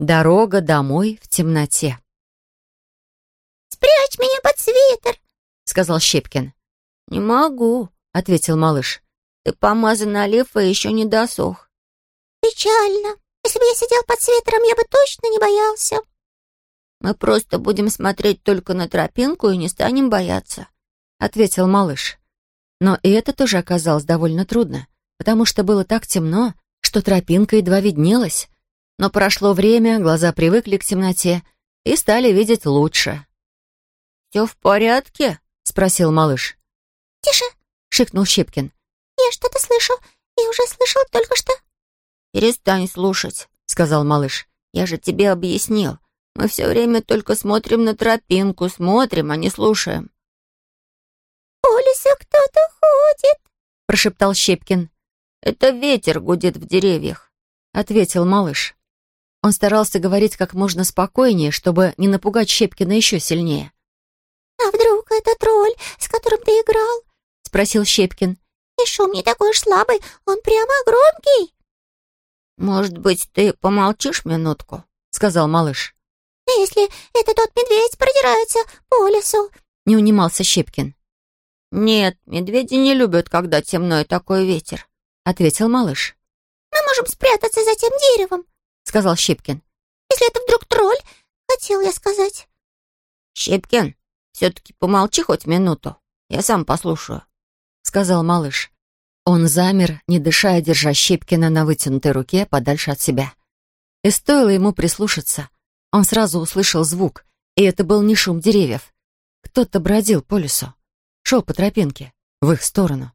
Дорога домой в темноте. «Спрячь меня под свитер!» — сказал Щепкин. «Не могу», — ответил малыш. «Ты помазан олив и еще не досох». «Печально. Если бы я сидел под свитером, я бы точно не боялся». «Мы просто будем смотреть только на тропинку и не станем бояться», — ответил малыш. Но и это тоже оказалось довольно трудно, потому что было так темно, что тропинка едва виднелась. Но прошло время, глаза привыкли к темноте и стали видеть лучше. «Все в порядке?» — спросил малыш. «Тише!» — шикнул Щепкин. «Я что-то слышу и уже слышал только что». «Перестань слушать», — сказал малыш. «Я же тебе объяснил. Мы все время только смотрим на тропинку, смотрим, а не слушаем». «По лесу кто-то ходит», — прошептал Щепкин. «Это ветер гудит в деревьях», — ответил малыш. Он старался говорить как можно спокойнее, чтобы не напугать Щепкина еще сильнее. «А вдруг это тролль, с которым ты играл?» — спросил Щепкин. «И шум не такой уж слабый, он прямо громкий». «Может быть, ты помолчишь минутку?» — сказал малыш. «Если это тот медведь продирается по лесу», — не унимался Щепкин. «Нет, медведи не любят, когда темно и такой ветер», — ответил малыш. «Мы можем спрятаться за тем деревом», — сказал Щепкин. «Если это вдруг тролль, хотел я сказать». «Щепкин, все-таки помолчи хоть минуту, я сам послушаю», — сказал малыш. Он замер, не дыша, держа Щепкина на вытянутой руке подальше от себя. И стоило ему прислушаться, он сразу услышал звук, и это был не шум деревьев. Кто-то бродил по лесу, шел по тропинке, в их сторону.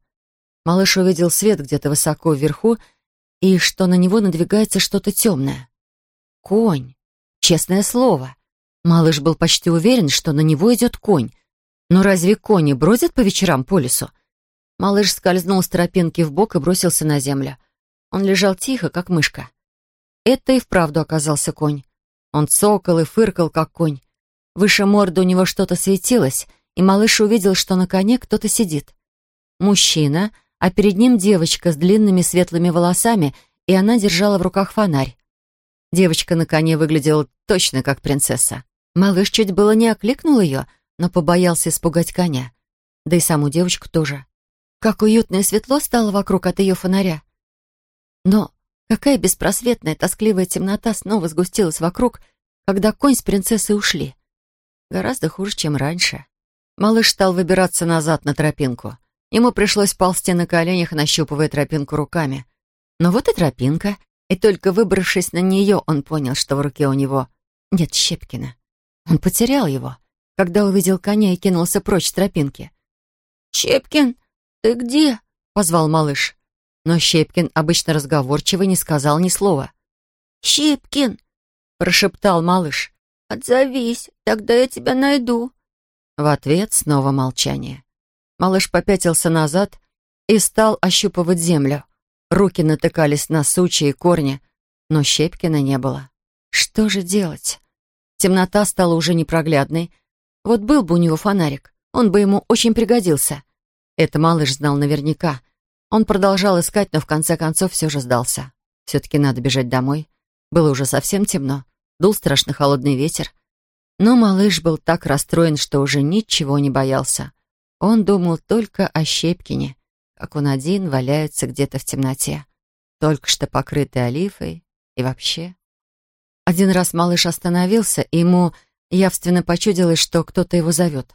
Малыш увидел свет где-то высоко вверху и что на него надвигается что-то темное. Конь. Честное слово. Малыш был почти уверен, что на него идет конь. Но разве кони бродят по вечерам по лесу? Малыш скользнул с тропинки в бок и бросился на землю. Он лежал тихо, как мышка. Это и вправду оказался конь. Он цокал и фыркал, как конь. Выше морды у него что-то светилось, и малыш увидел, что на коне кто-то сидит. Мужчина — а перед ним девочка с длинными светлыми волосами, и она держала в руках фонарь. Девочка на коне выглядела точно как принцесса. Малыш чуть было не окликнул ее, но побоялся испугать коня. Да и саму девочку тоже. Как уютно и светло стало вокруг от ее фонаря. Но какая беспросветная, тоскливая темнота снова сгустилась вокруг, когда конь с принцессой ушли. Гораздо хуже, чем раньше. Малыш стал выбираться назад на тропинку — Ему пришлось ползти на коленях, нащупывая тропинку руками. Но вот и тропинка, и только выбравшись на нее, он понял, что в руке у него нет Щепкина. Он потерял его, когда увидел коня и кинулся прочь с тропинки. «Щепкин, ты где?» — позвал малыш. Но Щепкин, обычно разговорчивый, не сказал ни слова. «Щепкин!» — прошептал малыш. «Отзовись, тогда я тебя найду». В ответ снова молчание. Малыш попятился назад и стал ощупывать землю. Руки натыкались на сучья и корни, но Щепкина не было. Что же делать? Темнота стала уже непроглядной. Вот был бы у него фонарик, он бы ему очень пригодился. Это малыш знал наверняка. Он продолжал искать, но в конце концов все же сдался. Все-таки надо бежать домой. Было уже совсем темно. Дул страшно холодный ветер. Но малыш был так расстроен, что уже ничего не боялся. Он думал только о Щепкине, как он один валяется где-то в темноте, только что покрытый олифой и вообще. Один раз малыш остановился, и ему явственно почудилось, что кто-то его зовет.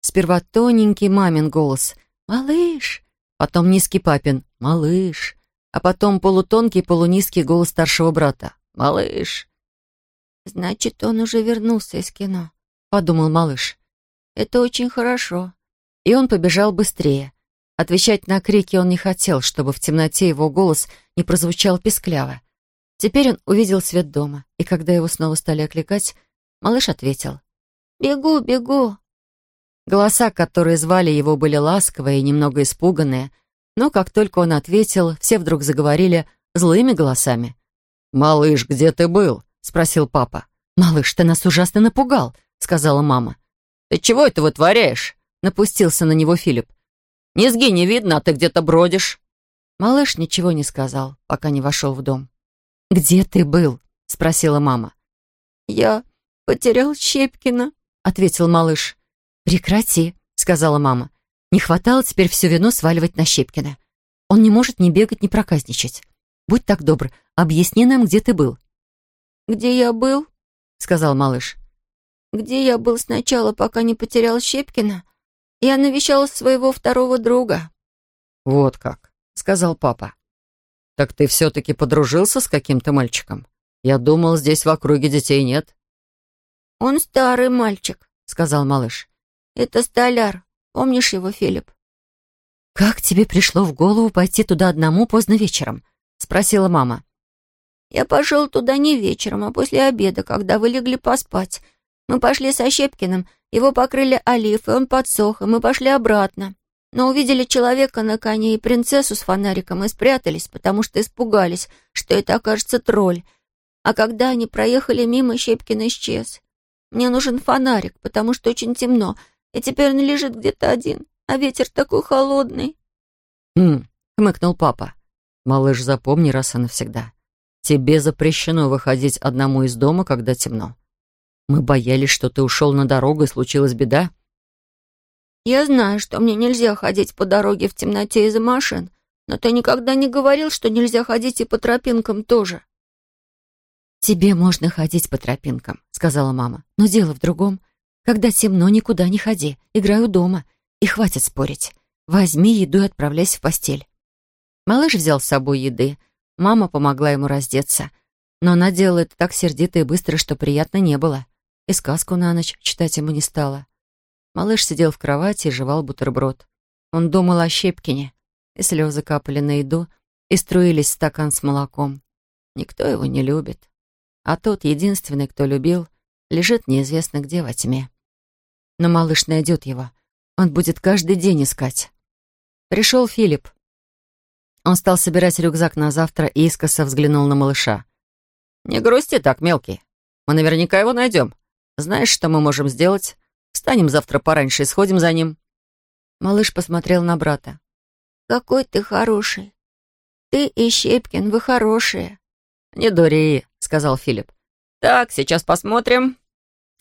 Сперва тоненький мамин голос «Малыш!», потом низкий папин «Малыш!», а потом полутонкий полунизкий голос старшего брата «Малыш!». «Значит, он уже вернулся из кино», — подумал малыш. «Это очень хорошо и он побежал быстрее. Отвечать на крики он не хотел, чтобы в темноте его голос не прозвучал пескляво. Теперь он увидел свет дома, и когда его снова стали окликать, малыш ответил. «Бегу, бегу!» Голоса, которые звали его, были ласковые и немного испуганные, но как только он ответил, все вдруг заговорили злыми голосами. «Малыш, где ты был?» — спросил папа. «Малыш, ты нас ужасно напугал», — сказала мама. «Ты чего это вытворяешь?» Напустился на него Филипп. «Низги не видно, а ты где-то бродишь». Малыш ничего не сказал, пока не вошел в дом. «Где ты был?» — спросила мама. «Я потерял Щепкина», — ответил малыш. «Прекрати», — сказала мама. «Не хватало теперь всю вину сваливать на Щепкина. Он не может ни бегать, ни проказничать. Будь так добр, объясни нам, где ты был». «Где я был?» — сказал малыш. «Где я был сначала, пока не потерял Щепкина? Я навещала своего второго друга». «Вот как», — сказал папа. «Так ты все-таки подружился с каким-то мальчиком? Я думал, здесь в округе детей нет». «Он старый мальчик», — сказал малыш. «Это столяр. Помнишь его, Филипп?» «Как тебе пришло в голову пойти туда одному поздно вечером?» — спросила мама. «Я пошел туда не вечером, а после обеда, когда вы легли поспать. Мы пошли со Щепкиным, его покрыли олив, и он подсох, и мы пошли обратно. Но увидели человека на коне и принцессу с фонариком и спрятались, потому что испугались, что это окажется тролль. А когда они проехали мимо, Щепкин исчез. Мне нужен фонарик, потому что очень темно, и теперь он лежит где-то один, а ветер такой холодный». «Хм», — хмыкнул папа. «Малыш, запомни раз и навсегда. Тебе запрещено выходить одному из дома, когда темно. Мы боялись, что ты ушел на дорогу, и случилась беда». «Я знаю, что мне нельзя ходить по дороге в темноте из-за машин, но ты никогда не говорил, что нельзя ходить и по тропинкам тоже». «Тебе можно ходить по тропинкам», — сказала мама. «Но дело в другом. Когда темно, никуда не ходи. Играю дома. И хватит спорить. Возьми еду и отправляйся в постель». Малыш взял с собой еды. Мама помогла ему раздеться. Но она делала это так сердито и быстро, что приятно не было. И сказку на ночь читать ему не стало. Малыш сидел в кровати и жевал бутерброд. Он думал о Щепкине. И слезы капали на еду, и струились в стакан с молоком. Никто его не любит а тот, единственный, кто любил, лежит неизвестно где во тьме. Но малыш найдет его. Он будет каждый день искать. Пришел Филипп. Он стал собирать рюкзак на завтра и искоса взглянул на малыша. «Не грусти так, мелкий. Мы наверняка его найдем. Знаешь, что мы можем сделать? Встанем завтра пораньше и сходим за ним». Малыш посмотрел на брата. «Какой ты хороший. Ты и Щепкин, вы хорошие». «Не дури», — сказал Филипп. «Так, сейчас посмотрим».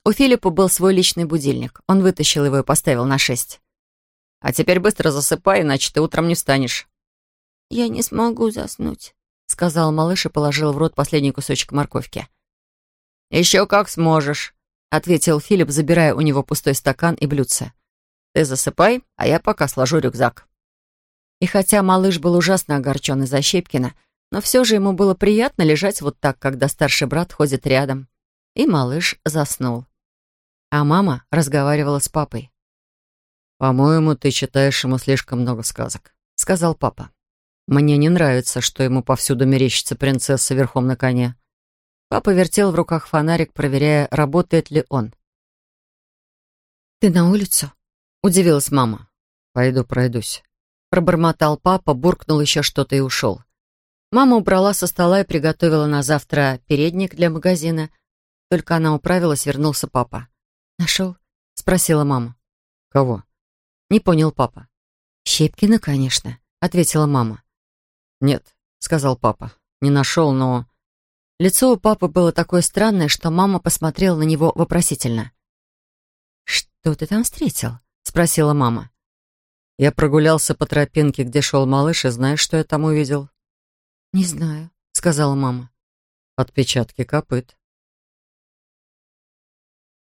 У Филиппа был свой личный будильник. Он вытащил его и поставил на шесть. «А теперь быстро засыпай, иначе ты утром не встанешь». «Я не смогу заснуть», — сказал малыш и положил в рот последний кусочек морковки. «Еще как сможешь», — ответил Филипп, забирая у него пустой стакан и блюдце. «Ты засыпай, а я пока сложу рюкзак». И хотя малыш был ужасно огорчен из-за Щепкина, но все же ему было приятно лежать вот так, когда старший брат ходит рядом. И малыш заснул. А мама разговаривала с папой. «По-моему, ты читаешь ему слишком много сказок», — сказал папа. «Мне не нравится, что ему повсюду мерещится принцесса верхом на коне». Папа вертел в руках фонарик, проверяя, работает ли он. «Ты на улицу?» — удивилась мама. «Пойду пройдусь». Пробормотал папа, буркнул еще что-то и ушел. Мама убрала со стола и приготовила на завтра передник для магазина. Только она управилась, вернулся папа. «Нашел?» — спросила мама. «Кого?» Не понял папа. «Щепкина, конечно», — ответила мама. «Нет», — сказал папа. «Не нашел, но...» Лицо у папы было такое странное, что мама посмотрела на него вопросительно. «Что ты там встретил?» — спросила мама. «Я прогулялся по тропинке, где шел малыш, и знаешь, что я там увидел?» «Не знаю», — сказала мама. «Отпечатки копыт».